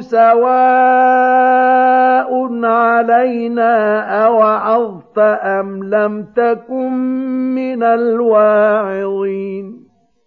سواء علينا أوعظت أم لم تكن من الواعظين.